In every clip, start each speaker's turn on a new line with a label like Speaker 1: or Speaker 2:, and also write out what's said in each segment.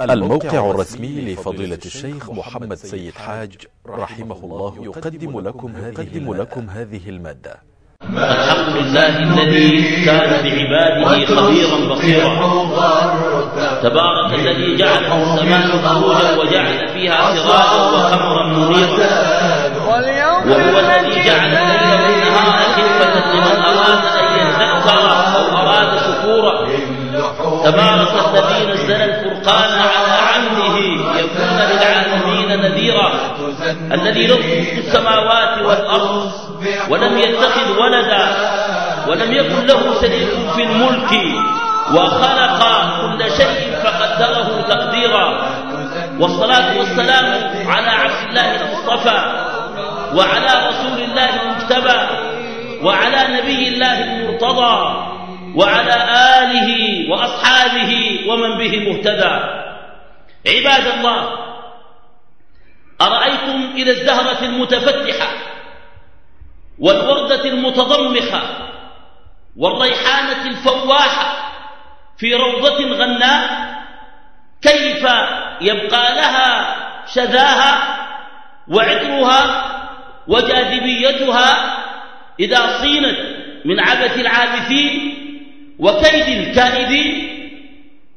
Speaker 1: الموقع الرسمي لفضيلة الشيخ محمد سيد حاج رحمه الله يقدم لكم هذه, لكم هذه المادة.
Speaker 2: الحمد لله الذي كان بعباده خبيرا بصيرا. تبارك الذي جعل السماء بروجا وجعل فيها سراجا وقمرا منيرا. وهو الذي جعل الليل والنهار خلفة لمن أراد أن يذكر أو أراد شكورا. تبارك الذي نزل الفرقان على عبده يكون للعالمين نذيرا الذي له السماوات والأرض ولم يتخذ ولدا ولم يكن له شريك في الملك وخلق كل شيء فقدره تقديرا والصلاة والسلام على عبد الله المصطفى وعلى رسول الله المجتبى وعلى نبي الله المرتضى وعلى آله وأصحابه ومن به مهتدى. عباد الله أرأيتم إذا ازدهرت المتفتحة والوردة المتضمخة والريحانة الفواحة في روضة غناء؟ كيف يبقى لها شذاها وعطرها وجاذبيتها إذا صينت من عبث العابثين وكيد الكائدين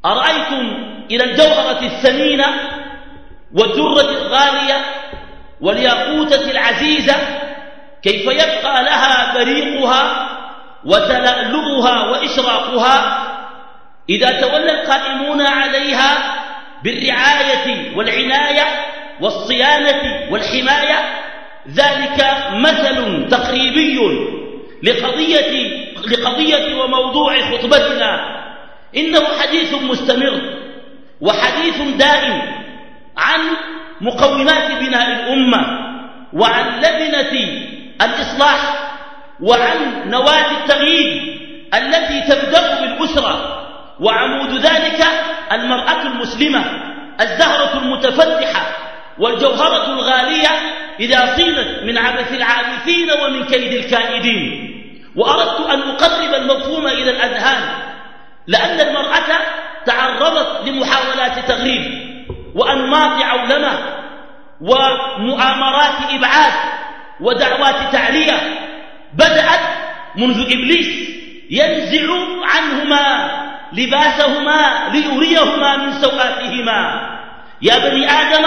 Speaker 2: أرأيتم إلى الجوهرة الثمينة والدرة الغالية والياقوتة العزيزة كيف يبقى لها بريقها وتلألؤها وإشراقها؟ إذا تولى القائمون عليها بالرعاية والعناية والصيانة والحماية ذلك مثل تقريبي لقضية, لقضية وموضوع خطبتنا. إنه حديث مستمر وحديث دائم عن مقومات بناء الأمة وعن لبنة الإصلاح وعن نواة التغيير التي تبدأ بالأسرة وعمود ذلك المرأة المسلمة الزهرة المتفتحة والجوهرة الغالية إذا صينت من عبث العابثين ومن كيد الكائدين. وأردت أن أقرب المفهوم إلى الأذهان لأن المرأة تعرضت لمحاولات تغريب وأنماط عولمة ومؤامرات إبعاد ودعوات تعلية بدأت منذ إبليس ينزع عنهما لباسهما ليريهما من سوآتهما. يا بني آدم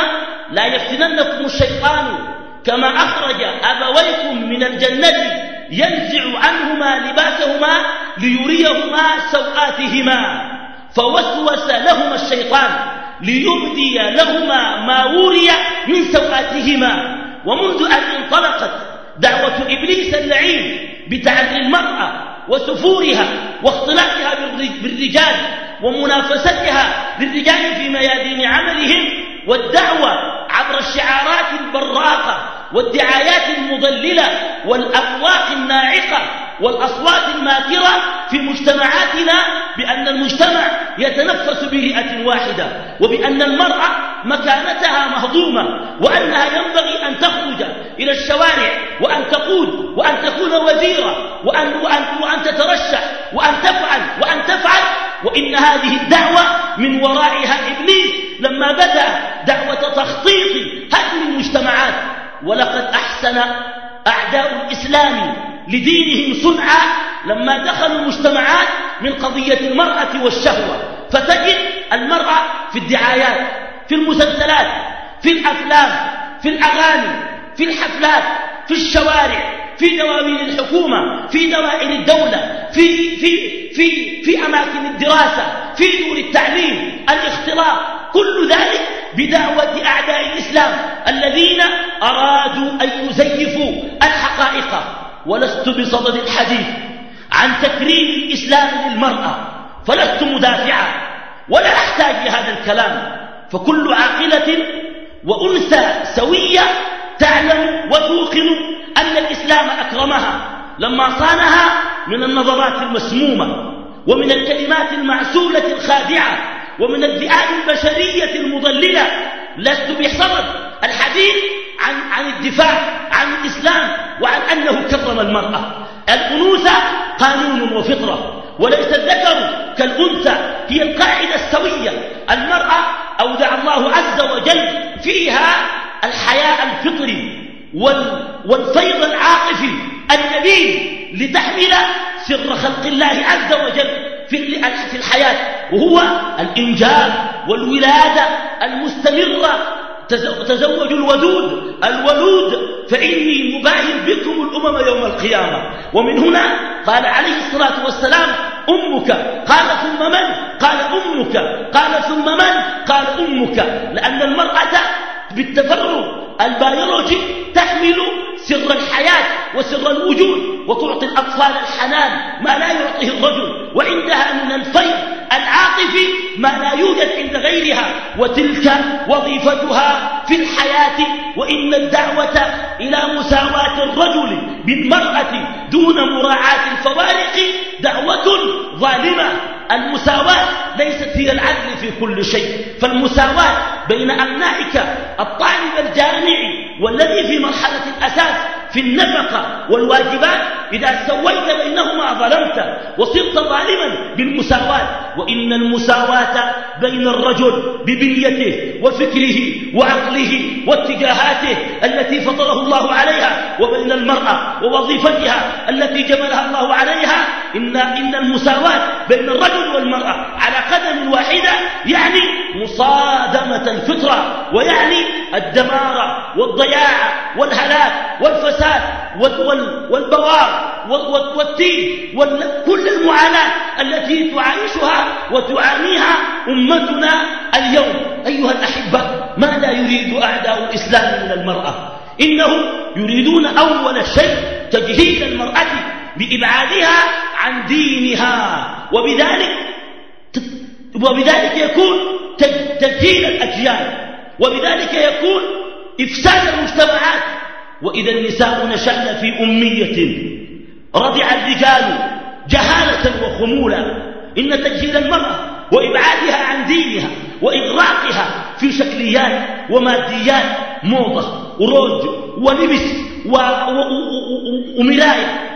Speaker 2: لا يفتننكم الشيطان كما أخرج أبويكم من الجنة ينزع عنهما لباسهما ليريهما سوآتهما فوسوس لهما الشيطان ليبدي لهما ما وري من سوآتهما. ومنذ أن انطلقت دعوة إبليس اللعين بتعري المرأة وسفورها واختلاطها بالرجال ومنافستها للرجال في ميادين عملهم والدعوة عبر الشعارات البراقة والدعايات المضللة والأفواق الناعقة والأصوات الماكرة في مجتمعاتنا بأن المجتمع يتنفس برئة واحدة وبأن المرأة مكانتها مهضومة وأنها ينبغي أن تخرج إلى الشوارع وأن تقود وأن تكون وزيرة وأن, وأن, وأن تترشح وأن تفعل وأن تفعل. وإن هذه الدعوة من ورائها إبليس لما بدأ دعوة تخطيط هدم المجتمعات ولقد أحسن أعداء الإسلام لدينهم صنعا لما دخلوا المجتمعات من قضية المرأة والشهوة. فتجد المرأة في الدعايات في المسلسلات في الأفلام في الأغاني في الحفلات في الشوارع في دواوين الحكومة في دوائر الدولة في, في, في, في أماكن الدراسة في دور التعليم الاختلاط كل ذلك بدعوة أعداء الإسلام الذين أرادوا أن يزيفوا الحقائق. ولست بصدد الحديث عن تكريم الإسلام للمرأة فلست مدافعا ولا أحتاج لهذا الكلام فكل عاقلة وأنثى سوية تعلم وتوقن أن الإسلام أكرمها لما صانها من النظرات المسمومة ومن الكلمات المعسولة الخادعة ومن الذئاب البشرية المضللة لست بصدد الحديث عن, عن الدفاع عن الإسلام وعن أنه كرم المرأة. الأنوثة قانون وفطرة وليس الذكر كالأنثى هي القاعدة السوية. المرأة أو الله عز وجل فيها الحياء الفطري والفيض العاطفي النبيل لتحمل سر خلق الله عز وجل في الحياة وهو الإنجاب والولادة المستمرة تزوجوا الودود الولود فإني مباين بكم الأمم يوم القيامة. ومن هنا قال عليه الصلاة والسلام أمك. قال ثم من؟ قال أمك. قال ثم من؟ قال أمك. لأن المرأة بالتفرغ البيولوجي تحمل سر الحياة وسر الوجود وتعطي الأطفال الحنان ما لا يعطيه الرجل وعندها من الفيض العاطفي ما لا يوجد عند غيرها. وتلك وظيفتها في الحياة وإن الدعوة إلى مساواة الرجل بالمرأة دون مراعاة الفوارق دعوة ظالمة. المساواة ليست هي العدل في كل شيء فالمساواة بين أبنائك الطالب الجامعي والذي في مرحلة الأساس في النفقة والواجبات إذا سويت بينهما ظلمت وصرت ظالما بالمساواة. وإن المساواة بين الرجل ببنيته وفكره وعقله واتجاهاته التي فطره الله عليها وبين المرأة ووظيفتها التي جملها الله عليها إن, إن المساواة بين الرجل والمرأة على قدم واحدة يعني مصادمة الفطرة ويعني الدمار والضياع والهلاك والفساد والبوار والتين وكل المعاناة التي تعايشها وتعانيها أمتنا اليوم. أيها الأحبة ماذا يريد أعداء الإسلام من المرأة؟ إنهم يريدون أول شيء تجهيز المرأة بإبعادها عن دينها. وبذلك وبذلك يكون تجهيل الأجيال. وبذلك يكون إفساد المجتمعات. وإذا النساء نشأن في أمية رضع الرجال جهالة وخمولا. إن تجهيل المرأة وإبعادها عن دينها وإغراقها في شكليات وماديات موضة وروج ولبس وملاية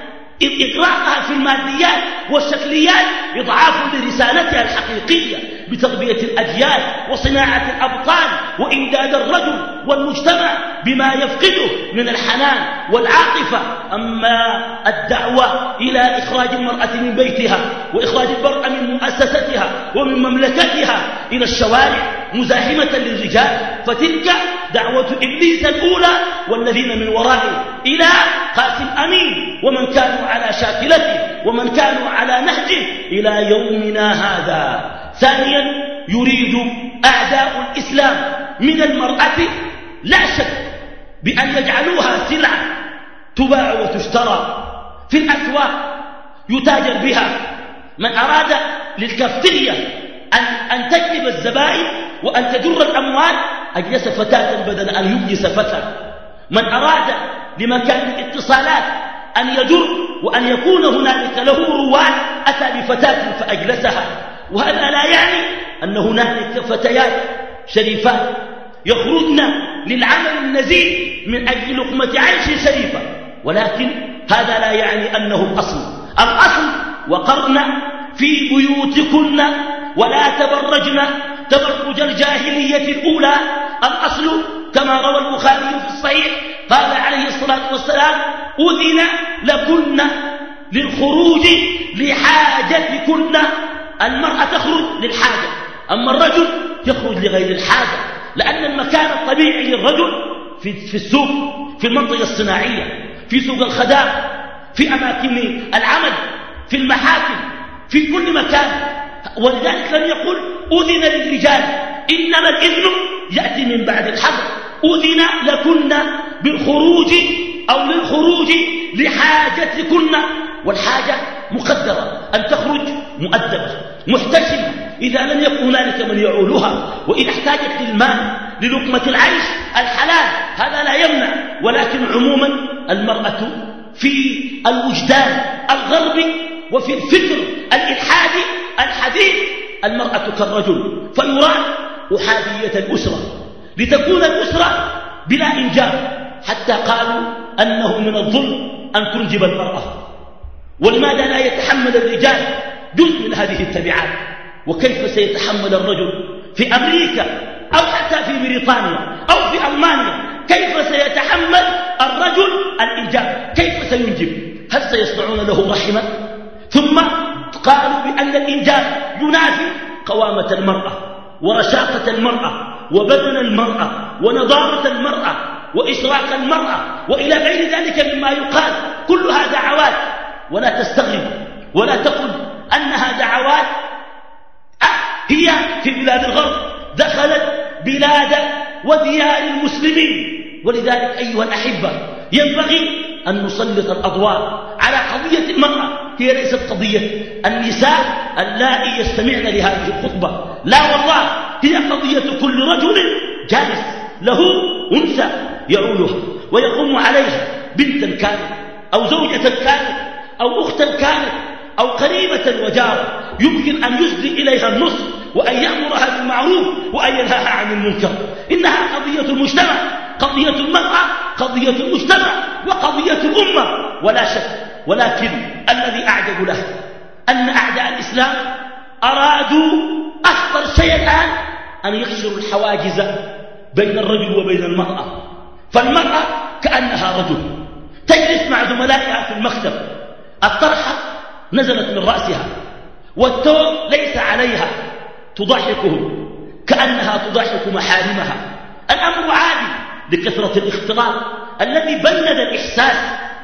Speaker 2: إغراقها في الماديات والشكليات إضعاف لرسالتها الحقيقية بتربية الأجيال وصناعة الأبطال وإمداد الرجل والمجتمع بما يفقده من الحنان والعاطفة. أما الدعوة إلى إخراج المرأة من بيتها وإخراج المرأة من مؤسستها ومن مملكتها إلى الشوارع مزاحمة للرجال فتلك دعوة إبليس الأولى والذين من ورائه إلى قاسم أمين ومن كانوا على شاكلته ومن كانوا على نهجه إلى يومنا هذا. ثانيا يريد أعداء الإسلام من المرأة لا شك بأن يجعلوها سلعة تباع وتشترى. في الأسواق يتاجر بها من أراد للكافتيريا أن, أن تجلب الزبائن وأن تجر الأموال. أجلس فتاة بدل أن يجلس فتى من أراد لمكان الاتصالات أن يجر وأن يكون هنالك له رواد أتى بفتاة فأجلسها. وهذا لا يعني أن هنالك فتيات شريفات يخرجن للعمل النزيه من أجل لقمة عيش شريفة. ولكن هذا لا يعني أنه الأصل. الأصل وقرن في بيوتكن ولا تبرجن تبرج الجاهلية الأولى. الأصل كما روى البخاري في الصحيح قال عليه الصلاة والسلام أذن لكن للخروج لحاجتكن. المرأة تخرج للحاجة أما الرجل يخرج لغير الحاجة لأن المكان الطبيعي للرجل في, في السوق في المنطقة الصناعية في سوق الخدار في أماكن العمل في المحاكم. في كل مكان. ولذلك لم يقل أذن للرجال. إنما الإذن يأتي من بعد الحظر أذن لكن بالخروج أو للخروج لحاجتكن. والحاجة مقدرة. أن تخرج مؤدبة محتشمة. إذا لم يكن هنالك من يعولها. وإن احتاجت للمال للقمة العيش الحلال هذا لا يمنع. ولكن عموما المرأة في الوجدان الغربي وفي الفكر الإلحادي الحديث المرأة كالرجل فيراد أحادية الأسرة لتكون الأسرة بلا إنجاب حتى قالوا أنه من الظلم أن تنجب المرأة. ولماذا لا يتحمل الرجال جزء من هذه التبعات؟ وكيف سيتحمل الرجل في أمريكا أو حتى بريطانيا أو في ألمانيا؟ كيف سيتحمل الرجل الإنجاب؟ كيف سينجب؟ هل سيصنعون له رحما ثم قالوا بأن الإنجاب ينافي قوامة المرأة ورشاقة المرأة وبدن المرأة ونضارة المرأة وإشراق المرأة وإلى غير ذلك مما يقال كلها دعوات ولا تستغرب ولا تقل أنها دعوات أه هي في بلاد الغرب دخلت بلاد وديار المسلمين. ولذلك أيها الأحبة ينبغي أن نسلط الأضواء على قضية المرأة. هي ليست قضية. النساء اللائي يستمعن لهذه الخطبة. لا والله هي قضية كل رجل جالس له أنثى يعولها ويقوم عليها. بنتا كانت أو زوجة كانت أو أختا كانت أو قريبة وجارة يمكن أن يسدي إليها النص وأن يأمرها بالمعروف وأن ينهاها عن المنكر. إنها قضية المجتمع قضية المرأة قضية المجتمع وقضية الأمة. ولا شك ولكن الذي أعجب له أن أعداء الإسلام أرادوا أخطر شيء الآن أن يكسروا الحواجز بين الرجل وبين المرأة. فالمرأة كأنها رجل. تجلس مع زملائها في المكتب. الطرحة نزلت من رأسها والثوب ليس عليها. تضحكهم كأنها تضحك محارمها. الأمر عادي. لكثرة الاختلاط الذي بلد الإحساس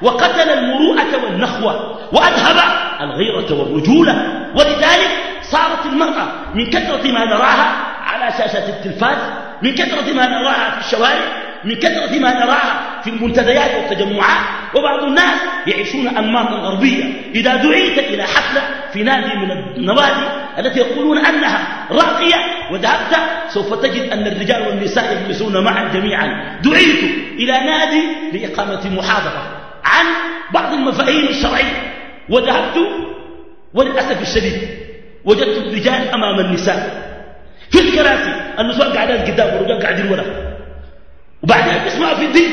Speaker 2: وقتل المروءة والنخوة وأذهب الغيرة والرجولة. ولذلك صارت المرأة من كثرة ما نراها على شاشة التلفاز من كثرة ما نراها في الشوارع من كثرة ما نراها في المنتديات والتجمعات. وبعض الناس يعيشون أنماطا غربية. إذا دعيت إلى حفلة في نادي من النوادي التي يقولون أنها راقية وذهبت سوف تجد أن الرجال والنساء يجلسون معا جميعا. دعيت إلى نادي لإقامة محاضرة عن بعض المفاهيم الشرعية. وذهبت وللأسف الشديد وجدت الرجال أمام النساء. في الكراسي النساء قاعدات قدام والرجال قاعدين ورا وبعدين تسمع في الدين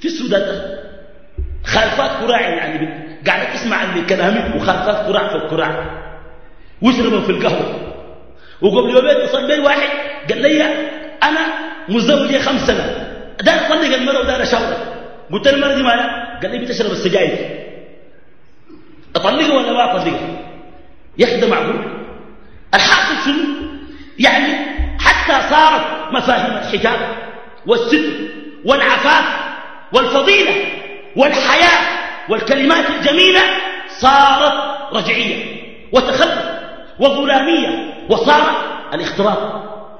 Speaker 2: في السودان. خالفات كراع يعني قاعدة تسمع عن كلامي وخالفات كراع في الكراع ويشربوا في القهوة. وقبل يومين اتصل بي واحد قال لي أنا مزوج خمس سنة. دار أطلق المرأة ودار أشاورها قلت له المرأة دي مالها قال لي بتشرب السجاير. أطلقها ولا ما أطلقها يا معقول الحاصل شنو؟ يعني حتى صارت مفاهيم الحجاب والستر والعفاف والفضيلة والحياة والكلمات الجميلة صارت رجعية وتخلف. وظلامية وصار الاختلاط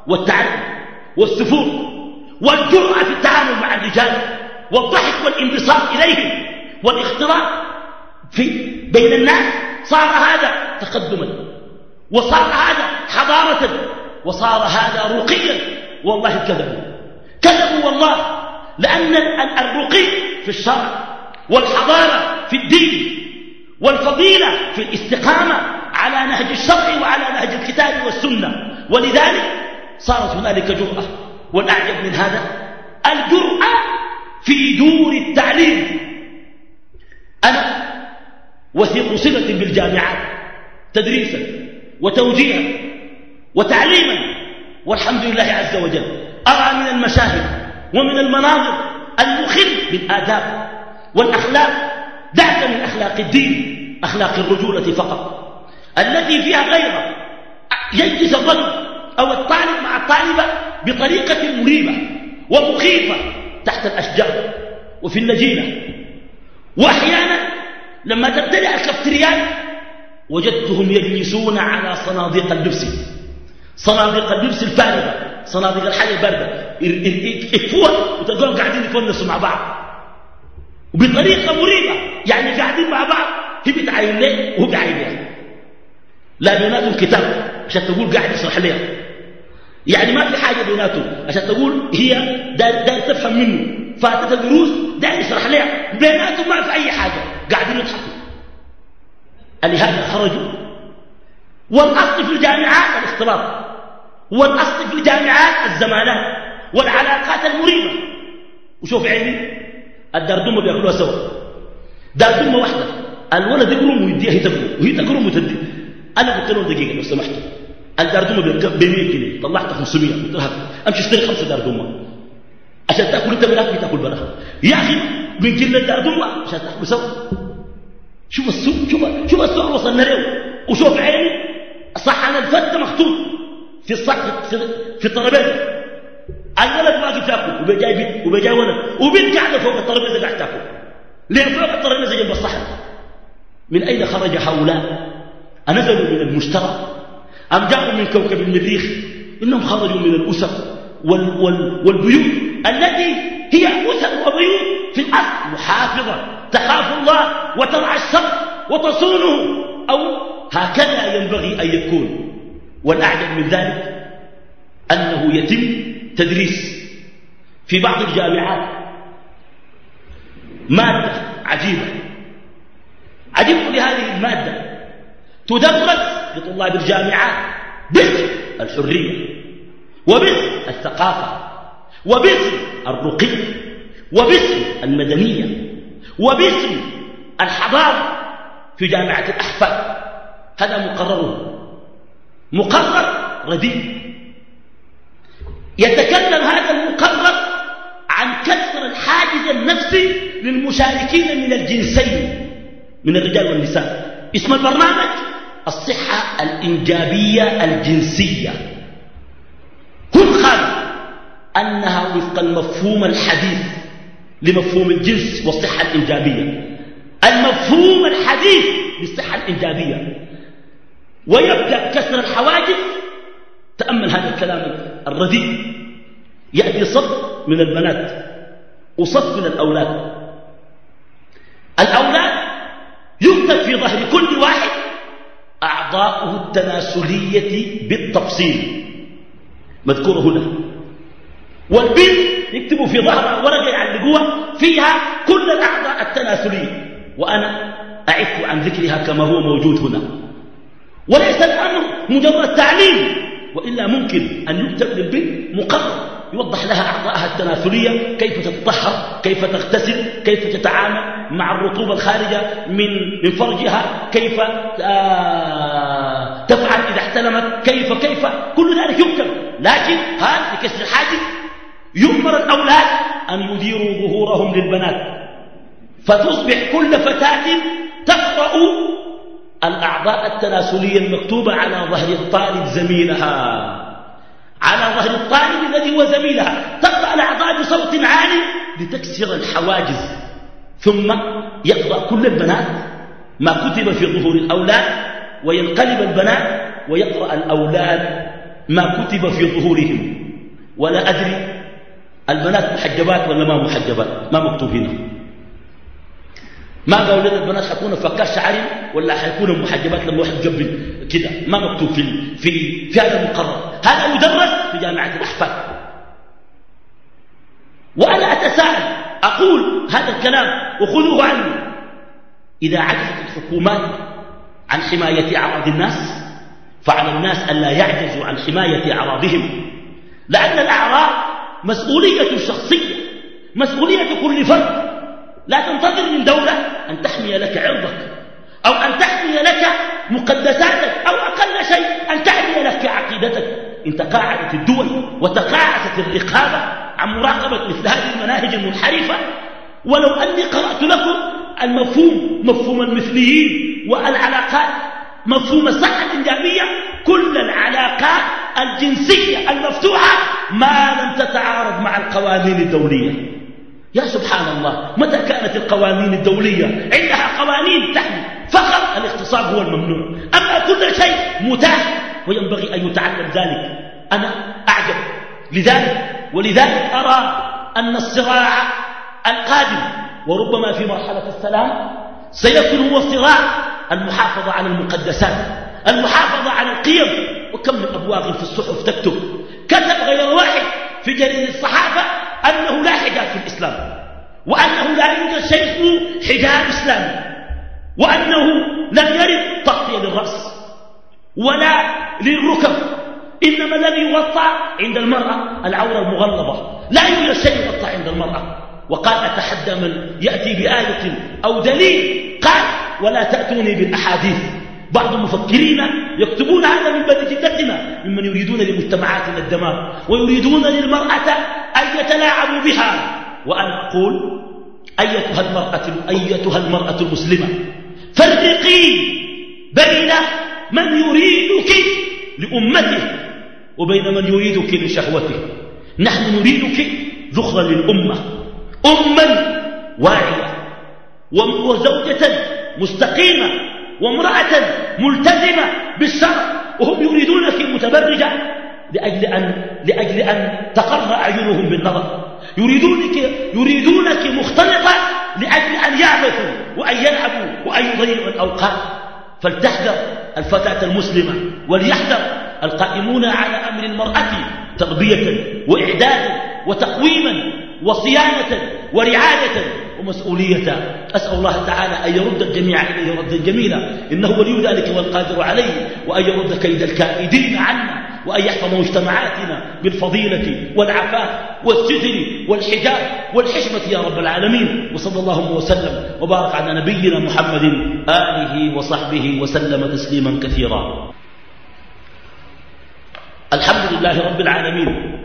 Speaker 2: والتعلم والسفور والجرأة في التعامل مع الرجال والضحك والانبساط إليهم والاختلاط في بين الناس صار هذا تقدما وصار هذا حضارة وصار هذا رقيا والله كذبوا كذبوا والله لأن الرقي في الشرع والحضارة في الدين والفضيلة في الاستقامة على نهج الشرع وعلى نهج الكتاب والسنة. ولذلك صارت هنالك جرأة. والأعجب من هذا الجرأة في دور التعليم. أنا وثيق صلة بالجامعات تدريسا وتوجيها وتعليما. والحمد لله عز وجل. أرى من المشاهد ومن المناظر المخل بالآداب والأخلاق دعك من أخلاق الدين أخلاق الرجولة فقط. التي فيها غيرها يجلس الرجل أو الطالب مع الطالبة بطريقة مريبة ومخيفة تحت الأشجار وفي اللجينة. وأحيانا لما تبتدأ الكفتريات وجدتهم يجلسون على صناديق اللبس. صناديق اللبس الفارغة صناديق الحاجة الباردة. يكفوها وتلقاهم قاعدين يفنسوا مع بعض. وبطريقة مريبة يعني قاعدين مع بعض. هي بتعاين ليه وهو بيعاين ليه لا بيناتهم كتاب عشان تقول قاعد يشرح لها يعني ما في حاجة بيناتهم. عشان تقول هي داير, داير تفهم منه. فاتت الدروس داير يشرح لها بيناتهم ما في أي حاجة. قاعدين يضحكوا. لهذا خرجوا والأصل في الجامعات الاختلاط. والأصل في الجامعات الزمانات والعلاقات المريبة. وشوف عيني. الدردمة بيأكلوها سوا. دردمة واحدة. الولد يقرم ويديها هي تقرم وهي تقرم وتدي. أنا قلت لهم دقيقة لو سمحتوا الدار دومة ب 100 جنيه طلعت 500 قلت لها أمشي اشتري خمسة دار دومة عشان تأكل انت من اكل تأكل برا يا أخي من كل دار دومة عشان تأكل سوا. شوف السوق شوف شوف السوق وصلنا له وشوف عيني. صحن الفتة مخطوط. في الصح في, الطرابيزة. الولد واقف ياكل وبيجاي بيت وبيجاي ولد. وبنت قاعدة فوق الطرابيزة قاعدة تأكل. ليه؟ فوق الطرابيزة جنب الصحن من أين خرج هؤلاء؟ انزلوا من المشترى أم جاءوا من كوكب المريخ إنهم خرجوا من الأسر وال وال والبيوت التي هي أسر وبيوت في الاصل محافظة تخاف الله وترعى الشر وتصونه أو هكذا ينبغي أن يكون والأعجب من ذلك أنه يتم تدريس في بعض الجامعات مادة عجيبة عجبت لهذه المادة تدرس لطلاب الجامعات باسم الحرية وباسم الثقافة وباسم الرقي وباسم المدنية وباسم الحضارة في جامعة الأحفاد. هذا مقرره مقرر رديء. يتكلم هذا المقرر عن كسر الحاجز النفسي للمشاركين من الجنسين من الرجال والنساء. اسم البرنامج؟ الصحة الإنجابية الجنسية. كل خالد أنها وفق المفهوم الحديث لمفهوم الجنس والصحة الإنجابية. المفهوم الحديث للصحة الإنجابية. ويبدأ كسر الحواجز تأمل هذا الكلام الرديء. يأتي صف من البنات وصف من الأولاد. الأولاد يكتب في ظهر كل واحد أعضاؤه التناسلية بالتفصيل. مذكورة هنا. والبنت يكتبوا في ظهرها ورقة يعلقوها فيها كل الأعضاء التناسلية. وأنا أعف عن ذكرها كما هو موجود هنا. وليس الأمر مجرد تعليم وإلا ممكن أن يكتب للبنت مقرر. يوضح لها أعضاءها التناسلية كيف تتطهر كيف تغتسل كيف تتعامل مع الرطوبة الخارجة من من فرجها كيف آه، تفعل إذا احتلمت كيف كيف كل ذلك يكتب لكن هذا لكسر الحاجز يؤمر الأولاد أن يديروا ظهورهم للبنات. فتصبح كل فتاة تقرأ الأعضاء التناسلية المكتوبة على ظهر الطالب زميلها. على ظهر الطالب الذي هو زميلها. تقرأ الأعضاء بصوت عالي لتكسر الحواجز. ثم يقرأ كل البنات ما كتب في ظهور الأولاد وينقلب البنات ويقرأ الأولاد ما كتب في ظهورهم. ولا أدري البنات محجبات ولا ما محجبات ما مكتوب هنا ما قالوا لنا البنات؟ حيكونوا فكاش شعري ولا حيكونوا محجبات لما واحد يقبل كده؟ ما مكتوب في في في هذا المقرر. هذا يدرس في جامعة الأحفاد. وأنا أتساءل أقول هذا الكلام وخذوه عني. إذا عجزت الحكومات عن حماية أعراض الناس فعلى الناس الا يعجزوا عن حماية أعراضهم. لأن الأعراض مسؤولية شخصية مسؤولية كل فرد. لا تنتظر من دولة أن تحمي لك عرضك أو أن تحمي لك مقدساتك أو أقل شيء أن تحمي تقاعدت الدول وتقاعدت الرقابة عن مراقبة مثل هذه المناهج المنحرفة. ولو أني قرأت لكم المفهوم مفهوم المثليين والعلاقات مفهوم الصحة الإنجابية كل العلاقات الجنسية المفتوحة ما لم تتعارض مع القوانين الدولية. يا سبحان الله متى كانت القوانين الدولية؟ عندها قوانين تحمي فقط الاغتصاب هو الممنوع. أما كل شيء متاح وينبغي أن يتعلم ذلك. أنا أعجب. لذلك ولذلك أرى أن الصراع القادم وربما في مرحلة السلام سيكون هو صراع المحافظة على المقدسات المحافظة على القيم. وكم من أبواغ في الصحف تكتب كتب غير واحد في جريدة الصحافة أنه لا حجاب في الإسلام وأنه لا يوجد شيء حجاب إسلامي وأنه لم يرد تغطية للرأس. ولا للركب. إنما الذي يغطى عند المرأة. العورة المغلظة لا يوجد شيء يغطى عند المرأة. وقال أتحدى من يأتي بآية أو دليل؟ قال ولا تأتوني بالأحاديث. بعض المفكرين يكتبون هذا من بني جدتنا ممن يريدون لمجتمعاتنا الدمار ويريدون للمرأة أن يتلاعبوا بها. وأنا أقول أيتها المرأة, أيتها المرأة المسلمة فرقي بين من يريدك لأمته وبين من يريدك لشهوته. نحن نريدك ذخرا للأمة. أما واعية وزوجة مستقيمة وامرأة ملتزمة بالشرع. وهم يريدونك متبرجة لأجل أن, لأجل أن تقر أعينهم بالنظر. يريدونك, يريدونك مختلطة لأجل أن يعبثوا وأن يلعبوا وأن يضيعوا الأوقات. فلتحذر الفتاة المسلمة وليحذر القائمون على أمر المرأة تربية وإعدادا وتقويما وصيانة ورعاية ومسؤولية. أسأل الله تعالى أن يرد الجميع إليه ردا جميلا. إنه ولي ذلك والقادر عليه وأن يرد كيد الكائدين عنا. وأن يحفظ مجتمعاتنا بالفضيلة والعفاف والستر والحجاب والحشمة يا رب العالمين. وصلى الله وسلم وبارك على نبينا محمد آله وصحبه وسلم تسليما كثيرا. الحمد لله رب العالمين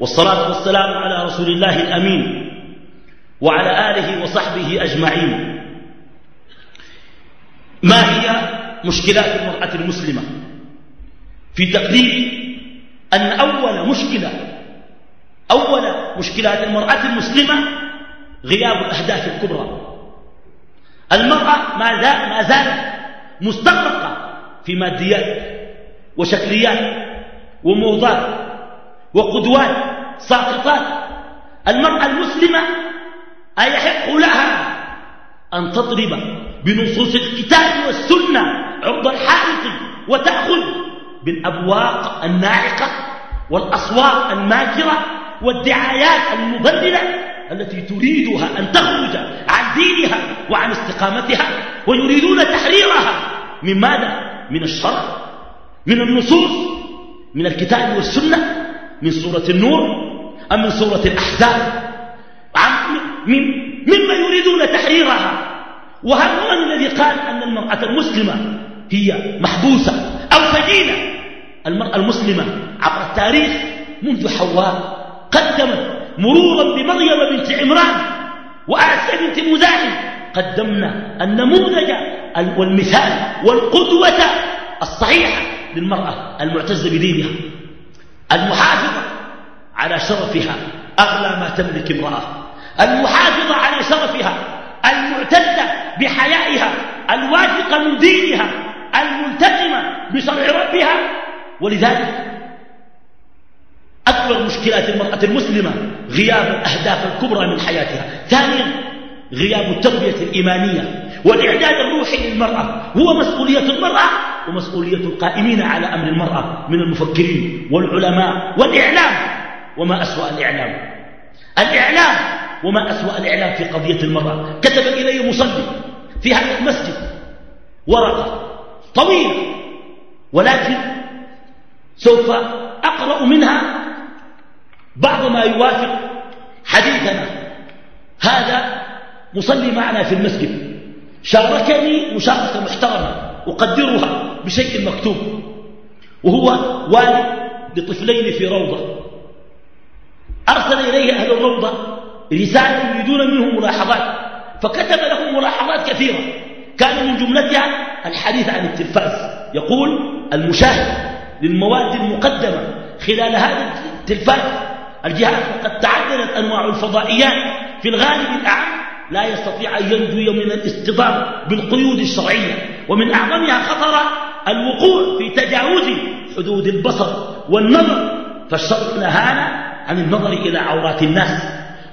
Speaker 2: والصلاة والسلام على رسول الله الأمين وعلى آله وصحبه أجمعين. ما هي مشكلات المرأة المسلمة؟ في تقديري أن أول مشكلة أول مشكلات المرأة المسلمة غياب الأهداف الكبرى. المرأة ما زالت مستغرقة في ماديات وشكليات وموضات وقدوات ساقطات. المرأة المسلمة أيحق لها أن تضرب بنصوص الكتاب والسنة عرض الحائط وتأخذ بالأبواق الناعقة والأصوات الماكرة والدعايات المضللة التي تريدها أن تخرج عن دينها وعن استقامتها ويريدون تحريرها. من ماذا؟ من الشرع من النصوص من الكتاب والسنة من سورة النور أم من سورة الأحزاب؟ من مما يريدون تحريرها. وهل من الذي قال أن المرأة المسلمة هي محبوسة أو سجينة. المرأة المسلمة عبر التاريخ منذ حواء قدمت مرورا بمريم بنت عمران وآسيا بنت مزاحم. قدمنا النموذج والمثال والقدوة الصحيحة للمرأة المعتزة بدينها المحافظة على شرفها أغلى ما تملك امرأة المحافظة على شرفها المعتزة بحيائها الواثقة من دينها الملتزمة بشرع ربها ولذلك أكبر مشكلات المرأة المسلمة غياب الأهداف الكبرى من حياتها. ثانيا غياب التربية الإيمانية والإعداد الروحي للمرأة. هو مسؤولية المرأة ومسؤولية القائمين على أمر المرأة من المفكرين والعلماء. والإعلام وما أسوأ الإعلام. الإعلام وما أسوأ الإعلام في قضية المرأة. كتب إلي مصلي في هذا المسجد ورقة طويلة ولكن سوف أقرأ منها بعض ما يوافق حديثنا. هذا مصلي معنا في المسجد. شاركني مشاركة محترمة أقدرها بشيء مكتوب وهو والد لطفلين في روضة. أرسل إليه أهل الروضة رسالة يريدون منه ملاحظات فكتب لهم ملاحظات كثيرة. كان من جملتها الحديث عن التلفاز. يقول المشاهد للمواد المقدمة خلال هذا التلفاز. الجهاز وقد تعددت أنواع الفضائيات. في الغالب الأعم لا يستطيع أن ينجو من الاصطدام بالقيود الشرعية ومن أعظمها خطر الوقوع في تجاوز حدود البصر والنظر. فالشرع نهانا عن النظر إلى عورات الناس.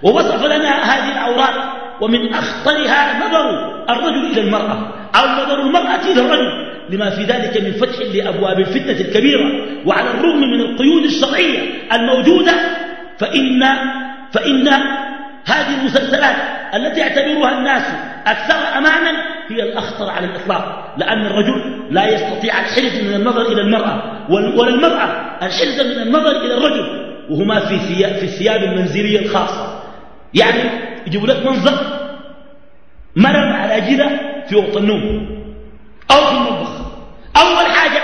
Speaker 2: ووصف لنا هذه العورات ومن أخطرها نظر الرجل إلى المرأة أو نظر المرأة إلى الرجل. لما في ذلك من فتح لأبواب الفتنة الكبيرة وعلى الرغم من القيود الشرعية الموجودة فإن, فإن هذه المسلسلات التي يعتبرها الناس أكثر أمانا هي الأخطر على الإطلاق لأن الرجل لا يستطيع الحرز من النظر إلى المرأة ولا المرأة الحرز من النظر إلى الرجل وهما في في الثياب المنزلية الخاصة. يعني يجيبوا لك منظر مرم على جدة في وقت النوم. أو في المطبخ أول حاجة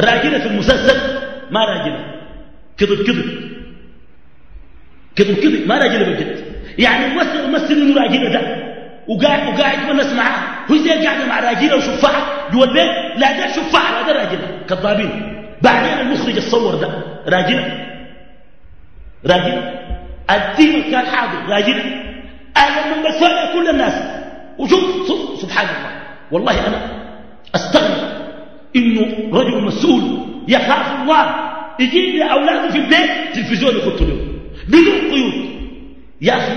Speaker 2: راجلة في المسلسل ما راجلة. كذب كذب. كذب كذب. ما راجلة بجد يعني الممثل يمثل انه راجلة ده. وقاعد وقاعد يتونس معاه. هو زي قاعد مع راجلة وشفاعة. جوا البيت لا ده شفاعة لا ده راجلة. كذابين. بعدين المخرج الصور ده. راجلة. راجلة. الدين كان حاضر. راجلة. أهل من بسوي كل الناس. وشوف سبحان الله والله أنا أستغرب إنه رجل مسؤول يخاف الله يجيب لاولاده في البيت تلفزيون يخط له بدون قيود. يا أخي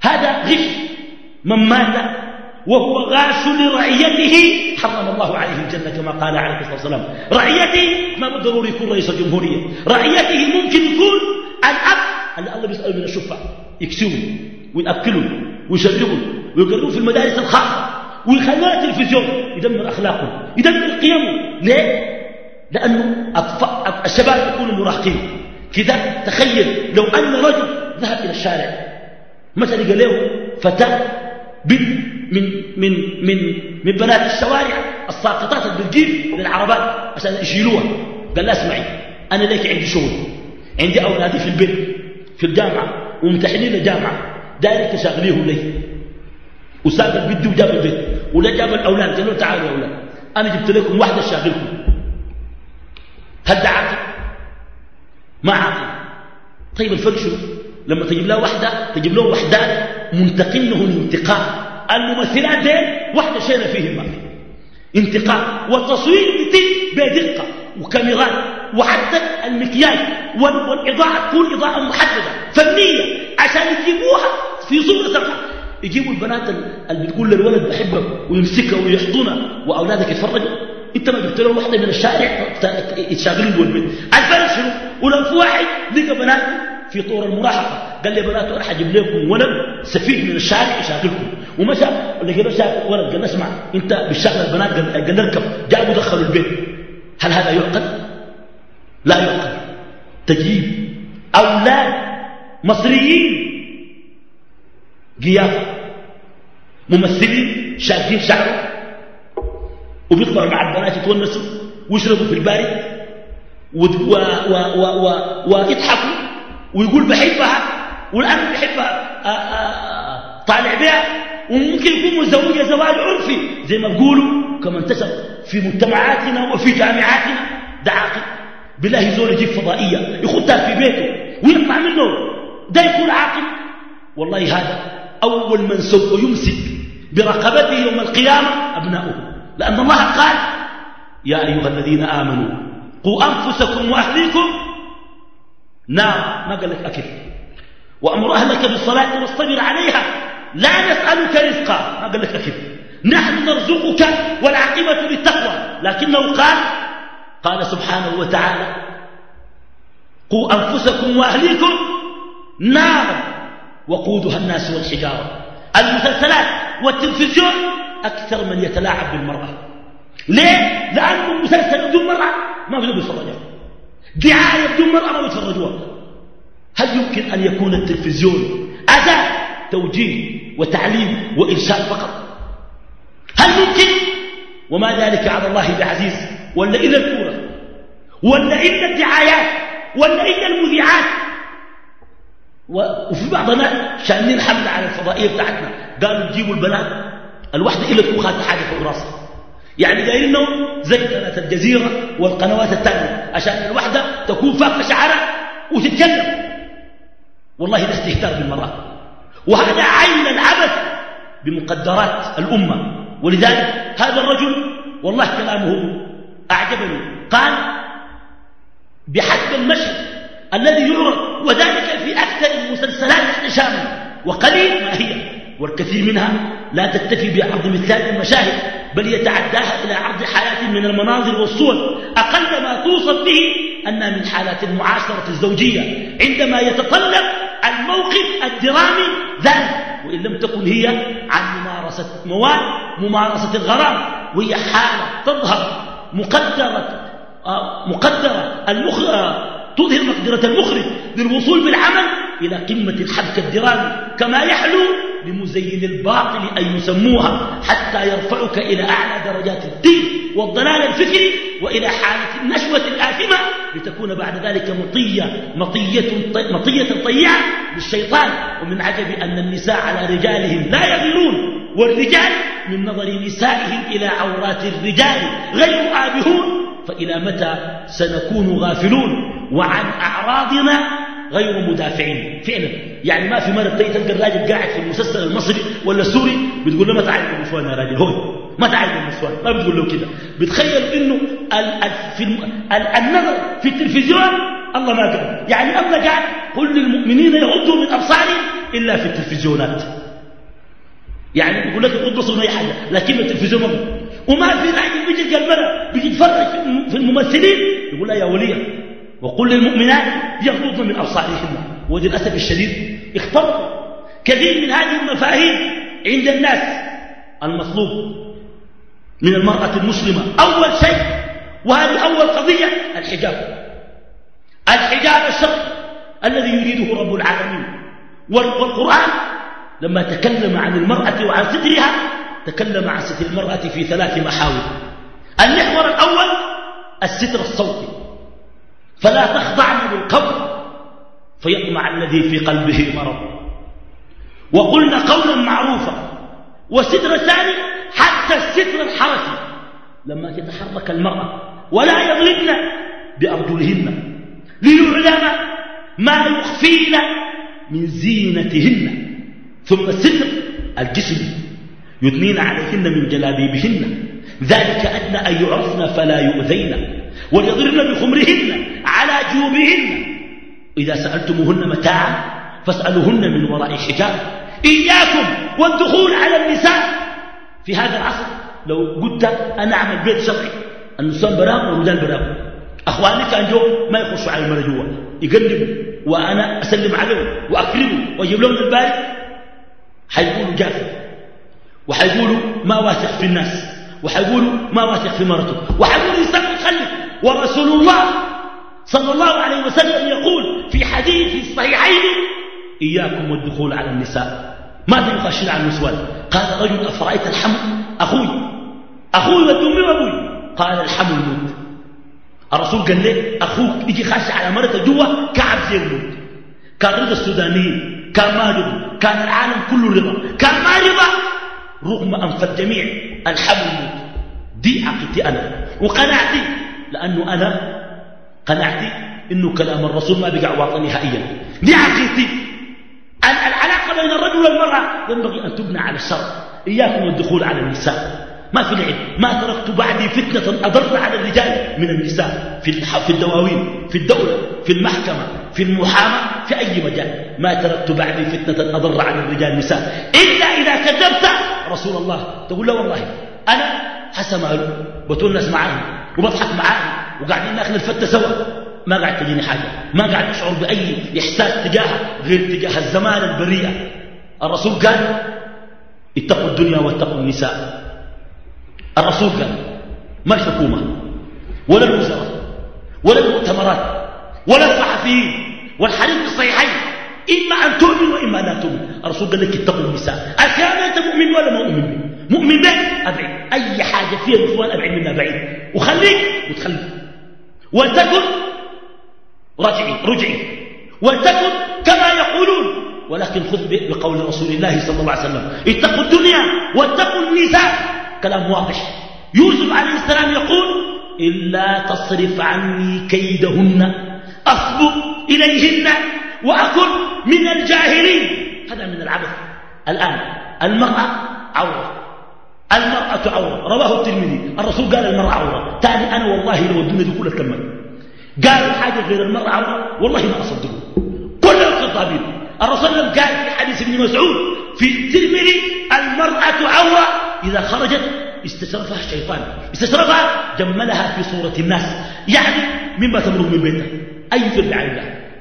Speaker 2: هذا غش. من مات وهو غاش لرعيته حرم الله عليه الجنة كما قال عليه الصلاة والسلام. رعيته ما بالضروري يكون رئيس الجمهورية. رعيته ممكن يكون الأب اللي الله بيسأله من الشفع يكسوه ويأكله ويشربه ويقربه في المدارس الخاصة ويخلوه تلفزيون يدمر أخلاقه يدمر قيمه ليه؟ لأنه الشباب يكونوا مراهقين. كذا تخيل لو أن رجل ذهب إلى الشارع مثلا قال له فتاة من من من من بنات الشوارع الساقطات اللي للعربات عشان يشيلوها. قال لا اسمعي أنا ليك عندي شغل عندي أولادي في البيت في الجامعة وممتحنين الجامعة دايرك تشغليه لي. وساب البيت وجاب البيت ولا جاب الأولاد. قال له تعالوا يا أولاد. أنا جبت لكم واحدة تشغلكم هل ده عاقل ما عاقل. طيب الفرق لما تجيب له واحدة تجيب له وحدات منتقمه الانتقام الممثلات دي واحدة شينا فيهم ما. انتقام والتصوير بيتم بدقة وكاميرات وحتى المكياج والإضاءة تكون إضاءة محددة فنية عشان يجيبوها في صورة سمحة يجيبوا البنات اللي بتقول للولد بحبك ويمسكها ويحضنها وأولادك يتفرجوا. انت ما جبت له واحدة من الشارع يتشاغلوا جوا البيت الفرق شنو ولو في واحد لقى بنات في طور المراهقة قال لي بنات أنا حجيب لكم ولد سفيه من الشارع يشاغلكم. ومشى لقى له ولد قال اسمع انت بالشغل البنات قال, نركب جابوا دخلوا البيت. هل هذا يعقل لا يعقل تجيب أولاد مصريين قيافه ممثلين شاكين شعره وبيطلعوا مع البنات يتونسوا ويشربوا في البارد ويضحكوا ويقول بحبها والآن بحبها. آه، آه، آه، طالع بها. وممكن يكون مزوجة زواج عرفي. زي ما بيقولوا كما انتشر في مجتمعاتنا وفي جامعاتنا ده عاقل بالله زول يجيب فضائية يخدها في بيته ويطلع منه. ده يكون عاقل. والله هذا أول من سوف يمسك برقبته يوم القيامة؟ أبناؤه. لأن الله قال يا أيها الذين آمنوا قوا أنفسكم وأهليكم. نار ما قال لك أكل. وأمر أهلك بالصلاة واصطبر عليها. لا نسألك رزقا. ما قال لك أكل. نحن نرزقك والعاقبة للتقوى. لكنه قال قال سبحانه وتعالى قوا أنفسكم وأهليكم. نارا وقودها الناس والحجارة. المسلسلات والتلفزيون أكثر من يتلاعب بالمرأة. ليه؟ لأنه المسلسل بدون مرأة ما بدون بيتفرجوا دعاية بدون مرأة ما بيتفرجوها هل يمكن أن يكون التلفزيون أداة توجيه وتعليم وإرشاد فقط؟ هل ممكن وما ذلك على الله بعزيز. ولا إلا الكورة ولا إلا الدعايات ولا إلا المذيعات. وفي بعضنا شانين حملة على الفضائية بتاعتنا. قالوا تجيبوا البنات الواحدة إلا تكون خاطئة حاجة في راسها يعني دايرينهم زي قناة الجزيرة والقنوات الثانية عشان الوحدة تكون فاقة شعرها وتتكلم. والله ده استهتار بالمرأة. وهذا عين العبث بمقدرات الأمة. ولذلك هذا الرجل والله كلامه أعجبني. قال بحسب المشهد الذي يعرض وذلك في أكثر المسلسلات احتشاما وقليل ما هي والكثير منها لا تكتفي بعرض مثال المشاهد بل يتعداها إلى عرض حالات من المناظر والصور. أقل ما توصف به أنها من حالات المعاشرة الزوجية عندما يتطلب الموقف الدرامي ذلك وإن لم تكن هي عن ممارسة مواد ممارسة الغرام وهي حالة تظهر مقدرة آه، مقدرة المخ... تظهر مقدرة المخرج للوصول بالعمل إلى قمة الحبكة الدرامي كما يحلو لمزين الباطل أن يسموها حتى يرفعك إلى أعلى درجات الدين والضلال الفكري وإلى حالة النشوة الآثمة لتكون بعد ذلك مطية مطية, مطية طيعة للشيطان. ومن عجب أن النساء على رجالهم لا يغيرون والرجال من نظر نسائهم إلى عورات الرجال غير آبهون. فإلى متى سنكون غافلون؟ وعن أعراضنا غير مدافعين. فعلا. يعني ما في مرة تلقى الراجل قاعد في المسلسل المصري ولا السوري بتقول له ما تعالج النسوان يا راجل. هو ما تعالج النسوان ما بتقول له كده. بتخيل إنه في النظر في التلفزيون الله ما قال. يعني الله قاعد كل المؤمنين يغضوا من أبصارهم إلا في التلفزيونات. يعني بيقول لك من اي حاجة لكن التلفزيون وما في راجل بيجي المرأة بيجي يتفرج في الممثلين يقول لها يا وليه وقل للمؤمنات يغضضن من أبصارهن. وللأسف الشديد اختلط كثير من هذه المفاهيم عند الناس. المطلوب من المرأة المسلمة أول شيء وهذه أول قضية الحجاب. الحجاب الشرعي الذي يريده رب العالمين. والقرآن لما تكلم عن المرأة وعن سترها تكلم عن ستر المرأة في ثلاث محاور. المحور الأول الستر الصوتي. فلا تخضعن بالقول فيطمع الذي في قلبه مرض. وقلنا قولا معروفا. وستر ثاني حتى الستر الحركي. لما تتحرك المرأة ولا يضربن بأرجلهن ليعلم ما يخفين من زينتهن. ثم الستر الجسم. يثنين عليهن من جلابيبهن. ذلك أدنى أن يعرفن فلا يؤذين وليضربن بخمرهن على جيوبهن. إذا سألتموهن متاعا فاسألوهن من وراء حجاب. إياكم والدخول على النساء. في هذا العصر لو قلت أنا أعمل بيت شرعي النساء براء والرجال براء؟ أخواني كان جو ما يخشوا على المرة جوا. يقلبوا وأنا أسلم عليهم وأكرمهم وأجيب لهم البارد حيقولوا جافر. وحيقولوا ما واثق في الناس وحيقولوا ما واثق في مرته وحيقولوا يستقبل يخلف ورسول الله صلى الله عليه وسلم يقول في حديث الصحيحين إياكم والدخول على النساء. ماذا يخشين على النسوان؟ قال رجل أفرأيت الحمل أخوي؟ أخوي والدمي وأبوي قال الحمل موت الرسول قال لي أخوك يجي خاش على مرته جوا كعب زي الموت كان رضا السودانيين كان ما كان العالم كله رضا كان ما رضا رغم أنف الجميع. الحمل دي عقيدتي أنا وقناعتي لأنه أنا قناعتي إنه كلام الرسول ما بقع واطن نهائيا. دي عقيدتي. العلاقة بين الرجل والمرأة ينبغي أن تبنى على الشرع إياكم الدخول على النساء. ما في لعب ما تركت بعدي فتنة أضر على الرجال من النساء في في الدواوين في الدولة في المحكمة في المحاماة في أي مجال. ما تركت بعدي فتنة أضر على الرجال النساء. إلا إذا كذبت رسول الله. تقول له والله أنا حسن ماله بتونس معاه وبضحك معاه وقاعدين ناخذ الفتة سوا. ما قاعد تجيني حاجة ما قاعد أشعر بأي إحساس تجاهها غير تجاه الزمان البريئة. الرسول قال اتقوا الدنيا واتقوا النساء. الرسول قال ما الحكومة؟ ولا الوزراء ولا المؤتمرات ولا الصحفيين والحديث الصحيحين إما أن تؤمن وإما لا تؤمن. الرسول قال لك اتقوا النساء. أكان أنت مؤمن ولا مؤمن مؤمن به أبعد أي حاجة فيها نسوان أبعد منها بعيد وخليك وتخلف. ولتكن رجعي رجعي ولتكن كما يقولون. ولكن خذ بقول رسول الله صلى الله عليه وسلم. اتقوا الدنيا واتقوا النساء. كلام واضح. يوسف عليه السلام يقول إلا تصرف عني كيدهن أصبر إليهن وأكن من الجاهلين. هذا من العبث. الآن المرأة عورة. المرأة عورة. رواه الترمذي. الرسول قال المرأة عورة. تاني أنا والله لو الدنيا دي كلها تكمل قالوا حاجة غير المرأة عورة؟ والله ما أصدقوا كل الخطابين. الرسول قال في حديث ابن مسعود في الترمذي المرأة عورة إذا خرجت استشرفها الشيطان. استشرفها جملها في صورة الناس. يعني مما تمرق من بيتها. أي في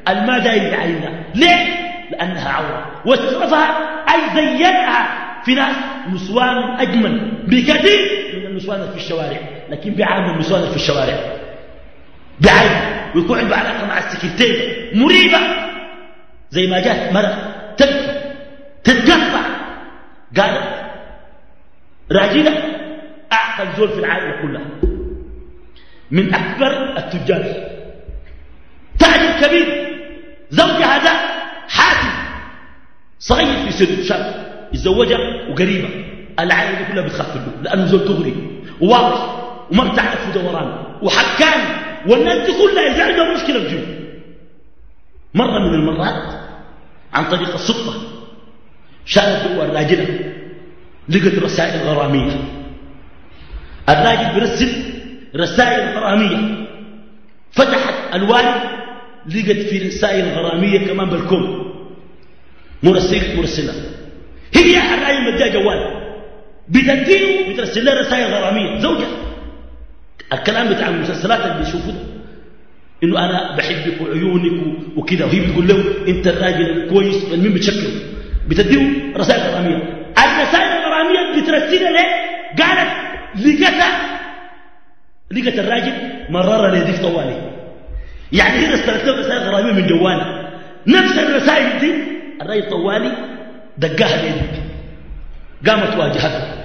Speaker 2: الماء داير بعينها ليه؟ لأنها عورة. واستشرفها أي زينها في ناس نسوان أجمل بكثير من النسوان في الشوارع. لكن بعام النسوان في الشوارع. بعين. ويكون عنده علاقة مع السكرتير. مريبة. زي ما جات مرة تبكي. تتقطع. قالت راجلة أعقل زول في العالم كلها من أكبر التجار. تاجر كبير. زوجها هذا حاتم. صغير في سن شاب. يتزوجها وقريبة. العائلة كلها بتخاف منه لأنه زول تغري وواضح وما بتعرف دوران وحكان والناس دي كلها إذا عندهم مشكلة بجيب مرة من المرات عن طريق الصدفة شاهدت هو الراجلة لقت رسائل غرامية. الراجل برسل رسائل غرامية. فتحت الوالد لقت في رسائل غرامية كمان بالكون. مرسل مرسلة. هي الراجل مديها جوال. بتديه بترسل لها رسائل غرامية. زوجها. الكلام بتاع المسلسلات اللي بيشوفوه. إنه أنا بحبك وعيونك وكذا وهي بتقول له أنت الراجل الكويس مين بتشكله بتديه رسائل غرامية. الرسائل الغراميه بترسلها ليه قالت لقتها لقت الراجل مرر ليديك طوالي. يعني هي رسلت له رسائل غرامية من جواله نفس الرسائل دي الراجل طوالي دقاها ليديك قامت واجهته.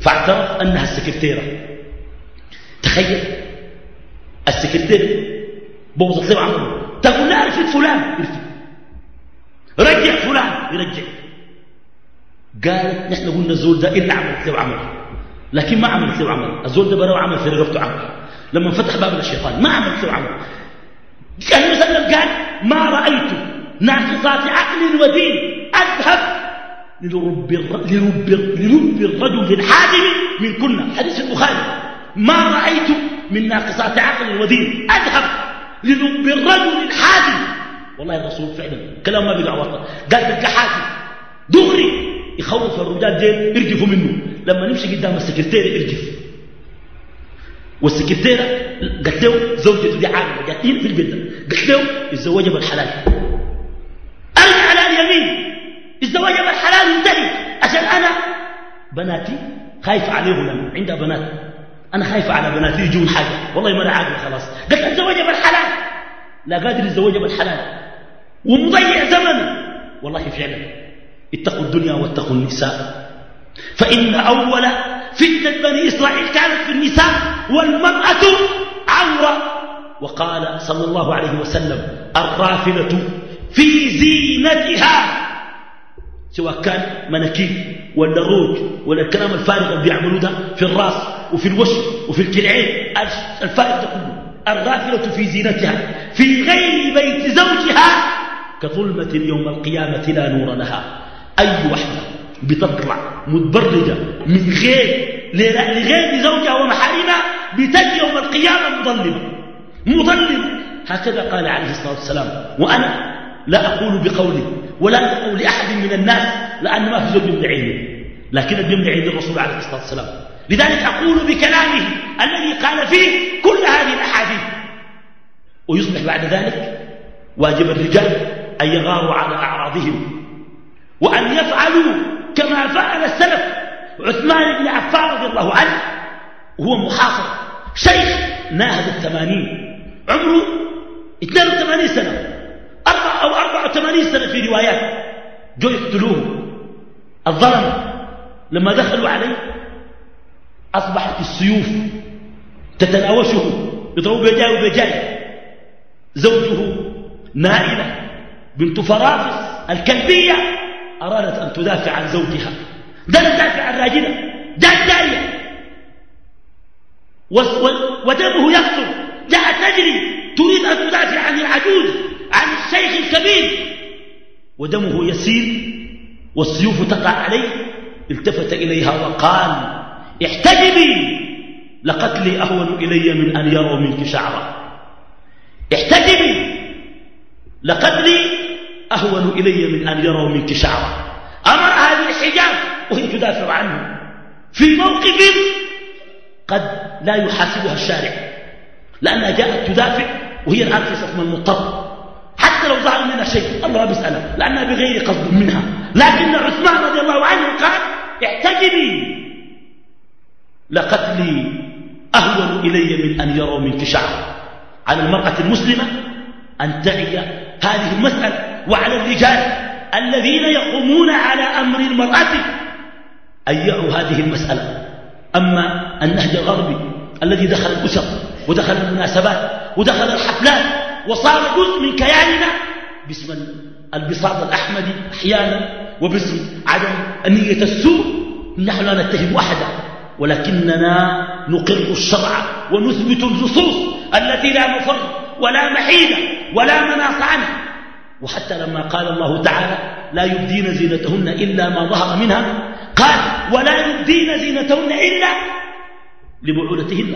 Speaker 2: فاعترف أنها السكرتيرة. تخيل. السكرتير بوظت له عمله تقول لا ارفد فلان. ارفد رجع فلان يرجع. قالت نحن قلنا الزول ده إلا عملت له عمل. لكن ما عملت له عمل. الزول ده برا عمل في رقبته عمل. لما فتح باب الشيطان ما عملت له عمل. النبي صلى الله عليه وسلم قال ما رأيت ناقصات عقل ودين أذهب لرب لرب لرب الرجل الحاكم من كنا. حديث البخاري. ما رأيت من ناقصات عقل ودين أذهب لذنب الرجل الحازم والله الرسول فعلا كلام ما بقع وطن قال تلقى حاكم. دغري يخوف الرجال دين يرجفوا منه. لما نمشي قدام السكرتيرة يرجف والسكرتيرة قالت له زوجته دي عاملة جاتين في البيت قالت له الزواج بالحلال أرجع على اليمين الزواج بالحلال ينتهي. عشان أنا بناتي خايف عليهم لما عندها بنات. أنا خايفة على بناتي يجون حاجة. والله ما أنا عاقل خلاص. قلت أتزوجها بالحلال لا قادر يتزوجها بالحلال ومضيع زمن. والله فعلا. اتقوا الدنيا واتقوا النساء. فإن أول فتنة بني إسرائيل كانت في النساء والمرأة عورة وقال صلى الله عليه وسلم الرافلة في زينتها. سواء كان مناكير ولا روج ولا الكلام الفارغ اللي بيعملوه ده في الرأس وفي الوش وفي الكلعين. الفارغ ده كله. الغافلة في زينتها في غير بيت زوجها كظلمة يوم القيامة لا نور لها. أي وحدة بتطلع متبرجة من غير لغير زوجها ومحارمها بتجي يوم القيامة مظلمة. مظلمة. هكذا قال عليه الصلاة والسلام. وأنا لا أقول بقولي ولا أقول لأحد من الناس لأن ما في زوج عيني لكن من عند الرسول عليه الصلاة والسلام. لذلك أقول بكلامه الذي قال فيه كل هذه الأحاديث. ويصبح بعد ذلك واجب الرجال أن يغاروا على أعراضهم. وأن يفعلوا كما فعل السلف. عثمان بن عفان رضي الله عنه وهو محاصر. شيخ ناهز الثمانين. عمره 82 سنة. أربع أو أربع وثمانين سنة في روايات. جو يقتلوه الظلم لما دخلوا عليه أصبحت السيوف تتناوشه. يضربوا بجاي وبجاي زوجه نائلة بنت فرافس الكلبية. أرادت أن تدافع عن زوجها. ده تدافع عن راجلة ده الداية ودمه يقتل جاءت تجري تريد أن تدافع عن العجوز عن الشيخ الكبير. ودمه يسيل والسيوف تقع عليه. التفت إليها وقال احتجبي لقتلي أهون إلي من أن يروا منك شعرا. احتجبي لقتلي أهون إلي من أن يروا منك شعرا أمرها بالحجاب وهي تدافع عنه. في موقف قد لا يحاسبها الشارع. لأنها جاءت تدافع وهي الآن في صف المضطر. حتى لو ظهر منها شيء الله بيسألها. لأنها بغير قصد منها. لكن عثمان رضي الله عنه قال احتجبي لقتلي أهون إلي من أن يروا منك شعر على المرأة المسلمة أن تعي هذه المسألة. وعلى الرجال الذين يقومون على أمر المرأة أيعوا هذه المسألة. أما النهج الغربي الذي دخل الأسر ودخل المناسبات ودخل الحفلات وصار جزء من كياننا باسم البساط الأحمدي أحيانا وباسم عدم نية السوء نحن لا نتهم أحدا ولكننا نقر الشرع ونثبت النصوص التي لا مفر ولا محيلة ولا مناص عنها. وحتى لما قال الله تعالى لا يبدين زينتهن إلا ما ظهر منها قال ولا يبدين زينتهن إلا لبعولتهن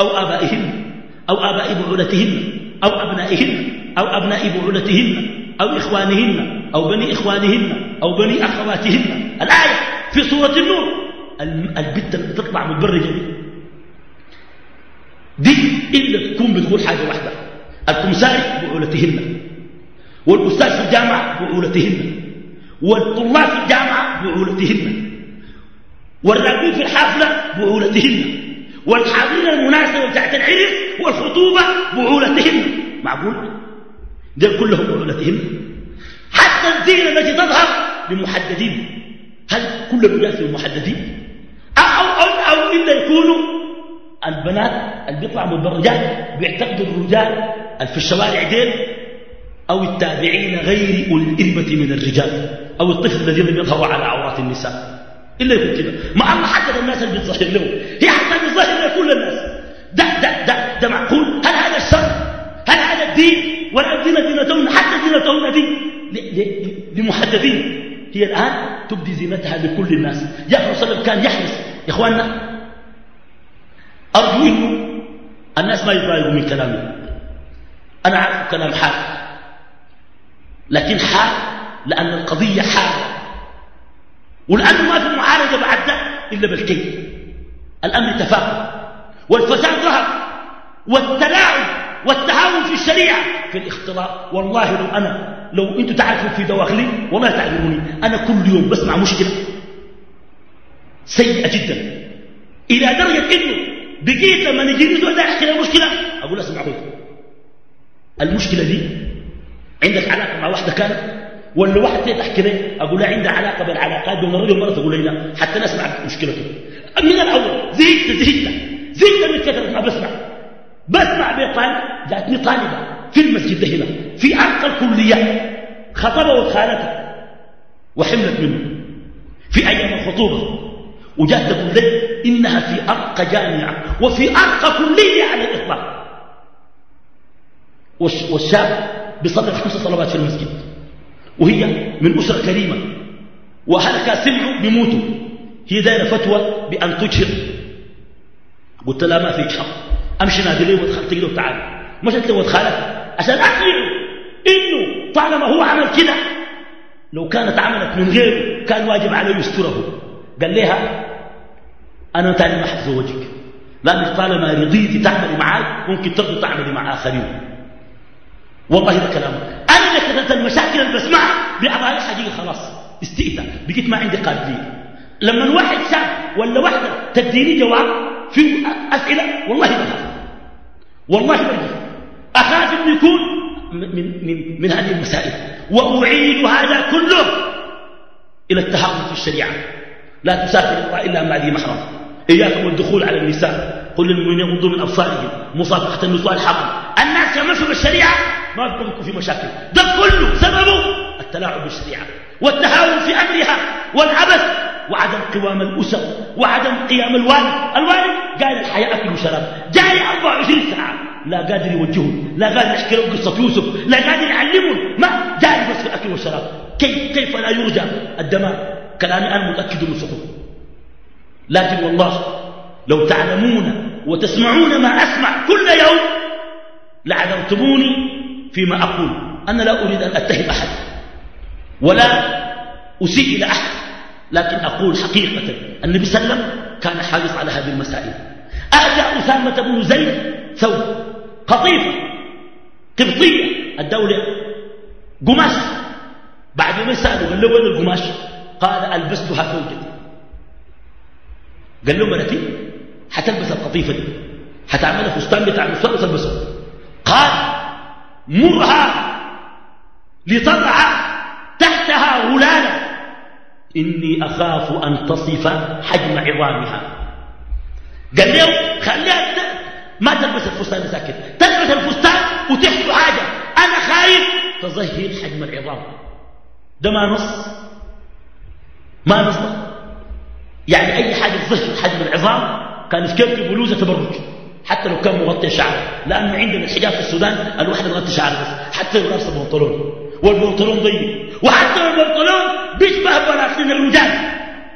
Speaker 2: أو آبائهن أو آباء بعولتهن أو أبنائهن أو أبناء بعولتهن أو إخوانهن أو بني إخوانهن أو بني أخواتهن. الآية في سورة النور. البت اللي تطلع متبرجة دي إلا تكون بتقول حاجة واحدة. الكمساري بعولتهن. والأستاذ في الجامعة بعولتهن والطلاب في الجامعة بعولتهن والراقبين في الحافلة بعولتهن والحاضرين المناسبة بتاعت العرس والخطوبة بعولتهن. معقول؟ دول كلهم بعولتهن. حتى الزينة التي تظهر لمحددين. هل كل الرجال في المحددين أو, أو, أو, إلا يكونوا البنات اللي بيطلعوا متبرجات بيعتقدوا الرجال في الشوارع ديل أو التابعين غير أولي الإربة من الرجال أو الطفل الذين بيظهروا على عورات النساء. إلا يكون كده مع الله حتى الناس اللي بتظهر له. هي حتى بتظهر لكل الناس ده, ده, ده, ده معقول؟ هل هذا الشر؟ هل هذا الدين؟ ولا الدين دينتهن حتى دينتهن دي لمحددين هي الآن تبدي زينتها لكل الناس. يا أخي صلى كان يحرص. يا إخواننا أرجو الناس ما يتضايقوا من كلامي. أنا عارف كلام حار لكن حار لأن القضية حارة. ولأنه ما في معالجة بعد ده إلا بالكي الأمر تفاقم والفساد ظهر. والتلاعب والتهاون في الشريعة. في الاختلاط. والله لو أنا لو أنتم تعرفوا في دواخلي وما تعلموني أنا كل يوم بسمع مشكلة سيئة جدا. إلى درجة إنه بقيت لما نجي نزول ده أحكي المشكلة أقول اسمع أخوي المشكلة دي عندك علاقة مع واحدة كانت؟ ولا واحد تحكي لي؟ أقول لا عندها علاقة بالعلاقات بين الرجل والمرأة تقول لي لا حتى نسمع مشكلته. من الأول زهقت زهقت زهقت من كثرة ما بسمع. بسمع بطالب جاتني طالبة في المسجد ده هنا في أرقى الكليات خطبة وخالتها وحملت منه. في أيام الخطوبة وجات تقول لي إنها في أرقى جامعة وفي أرقى كلية على الإطلاق. والشاب بصلي خمس صلوات في المسجد. وهي من أسرة كريمة. وأهلها سمعوا بموتوا هي دايرة فتوى بأن تجهر. قلت لها ما في حق أمشي نادي ليه وادخلت له تعال. مشت له وادخلت عشان أقنعه إنه طالما هو عمل كده لو كانت عملت من غيره كان واجب عليه يستره. قال لها أنا تاني ما حتزوجك. لأنك طالما رضيتي تعملي معاي ممكن ترضي تعملي مع آخرين. والله هذا كلام أنا كثرت المشاكل اللي بسمعها بأعضاء حقيقة خلاص. استئتى بقيت ما عندي قابلية. لما الواحد شاب ولا واحدة تديني جواب في أسئلة والله بخاف والله بخاف أخاف. أن يكون من, من, من هذه المسائل. وأعيد هذا كله إلى التحقق في الشريعة. لا تسافر الله إلا مع ذي محرم. إياكم والدخول على النساء. قل للمؤمنين يغضوا من أبصارهم. مصافحة النساء الحرام الناس يمشوا بالشريعة ما بيكون في مشاكل. ده كله سببه التلاعب بالشريعة والتهاون في أمرها والعبث وعدم قوام الأسر وعدم قيام الوالد. الوالد قال الحياة أكل وشراب جاي 24 ساعة. لا قادر يوجههم لا قادر يحكي لهم قصة يوسف لا قادر يعلمهم ما؟ جاي بس في الأكل والشراب كيف, كيف لا يرجى؟ الدماء. كلامي أنا متأكد من صدق لكن والله لو تعلمون وتسمعون ما أسمع كل يوم لعذرتموني فيما أقول. أنا لا أريد أن أتهم أحد. ولا أسيء إلى أحد. لكن أقول حقيقة. النبي صلى الله عليه وسلم كان حريص على هذه المسائل. أهدى أسامة بن زيد ثوب قطيفة قبطية. الدولة قماش. بعد ما سألوا قال له وين القماش؟ قال ألبستها زوجتي قال له مرتي حتلبس القطيفة دي. حتعملها فستان بتاع المستوى وتلبسه. قال مرها لتضع تحتها غلالا. إني أخاف أن تصف حجم عظامها. قال له خليها ما تلبس الفستان ساكت. تلبس الفستان وتحكي حاجة. أنا خايف تظهر حجم العظام. ده ما نص. ما نص. يعني أي حاجة تظهر حجم العظام كان في كيف بلوزة تبرج. حتى لو كان مغطي شعره لأن عندنا الحجاب في السودان الواحد يغطي شعره بس حتى لو لابس بنطلون. والبنطلون ضيق. وحتى البنطلون بيشبه بناطيل الرجال.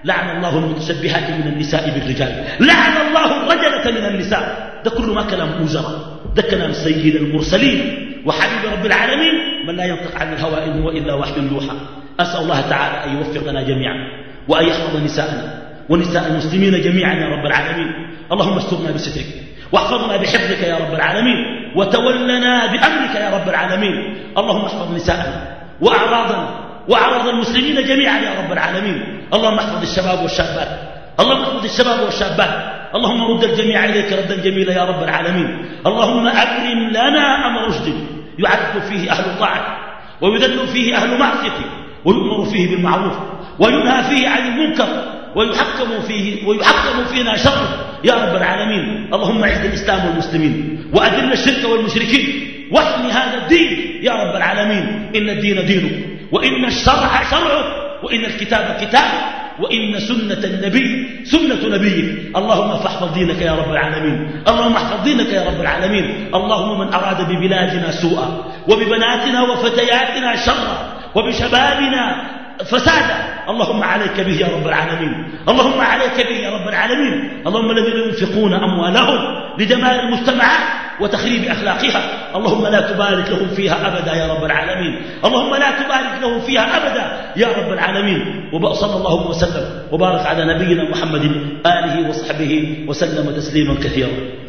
Speaker 2: لعن الله المتشبهات من النساء بالرجال. لعن الله الرجلة من النساء. ده كله ما كلام وزراء ده كلام سيد المرسلين. وحبيب رب العالمين من لا ينطق عن الهوى إن هو إلا وحي يوحى. أسأل الله تعالى أن يوفقنا جميعا. وأن يحفظ نساءنا. ونساء المسلمين جميعا يا رب العالمين. اللهم استرنا بسترك. واحفظنا بحفظك يا رب العالمين وتولنا بأمرك يا رب العالمين. اللهم احفظ نساءنا وأعراضنا وأعراض المسلمين جميعا يا رب العالمين. اللهم احفظ الشباب والشابات اللهم احفظ الشباب والشابات. اللهم رد الجميع إليك ردا جميلا يا رب العالمين. اللهم أكرم لنا أمر رشد يعذب فيه أهل طاعة ويذل فيه أهل معصيتك ويؤمر فيه بالمعروف وينهى فيه عن المنكر ويحكم فيه ويحكم فينا شره يا رب العالمين اللهم اعز الإسلام والمسلمين وأذل الشرك والمشركين واحمي هذا الدين. يا رب العالمين إن الدين دينك وإن الشرع شرعك وإن الكتاب كتابك وإن سنة النبي سنة نبيك. اللهم فاحفظ دينك يا رب العالمين. اللهم احفظ دينك يا رب العالمين. اللهم من أراد ببلادنا سوءا وببناتنا وفتياتنا شرا وبشبابنا فسادا. اللهم عليك به يا رب العالمين. اللهم عليك به يا رب العالمين. اللهم الذين ينفقون أموالهم لدمار المجتمعات وتخريب أخلاقها. اللهم لا تبارك لهم فيها أبدا يا رب العالمين. اللهم لا تبارك لهم فيها أبدا يا رب العالمين. وصلى الله وسلم. وبارك على نبينا محمد آله وصحبه وسلم تسليما كثيرا.